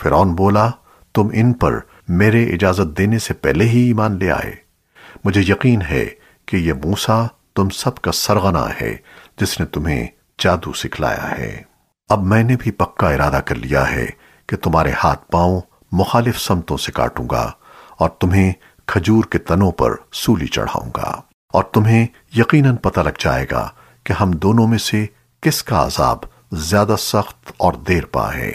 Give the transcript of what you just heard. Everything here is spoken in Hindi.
फिरौन बोला, तुम इन पर मेरे इजाज़त देने से पहले ही ईमान ले आए। मुझे यकीन है कि यह मूसा तुम सबका सरगना है, जिसने तुम्हें जादू सिखलाया है। अब मैंने भी पक्का इरादा कर लिया है कि तुम्हारे हाथ पाँव मुखालिफ समतों से काटूँगा और तुम्हें खजूर के तनों पर सूली चढ़ाऊँगा और तुम्हें यकीनन पता लग जाएगा कि हम दोनों में से किसका अजाब ज़्यादा सख्त और देर पा है।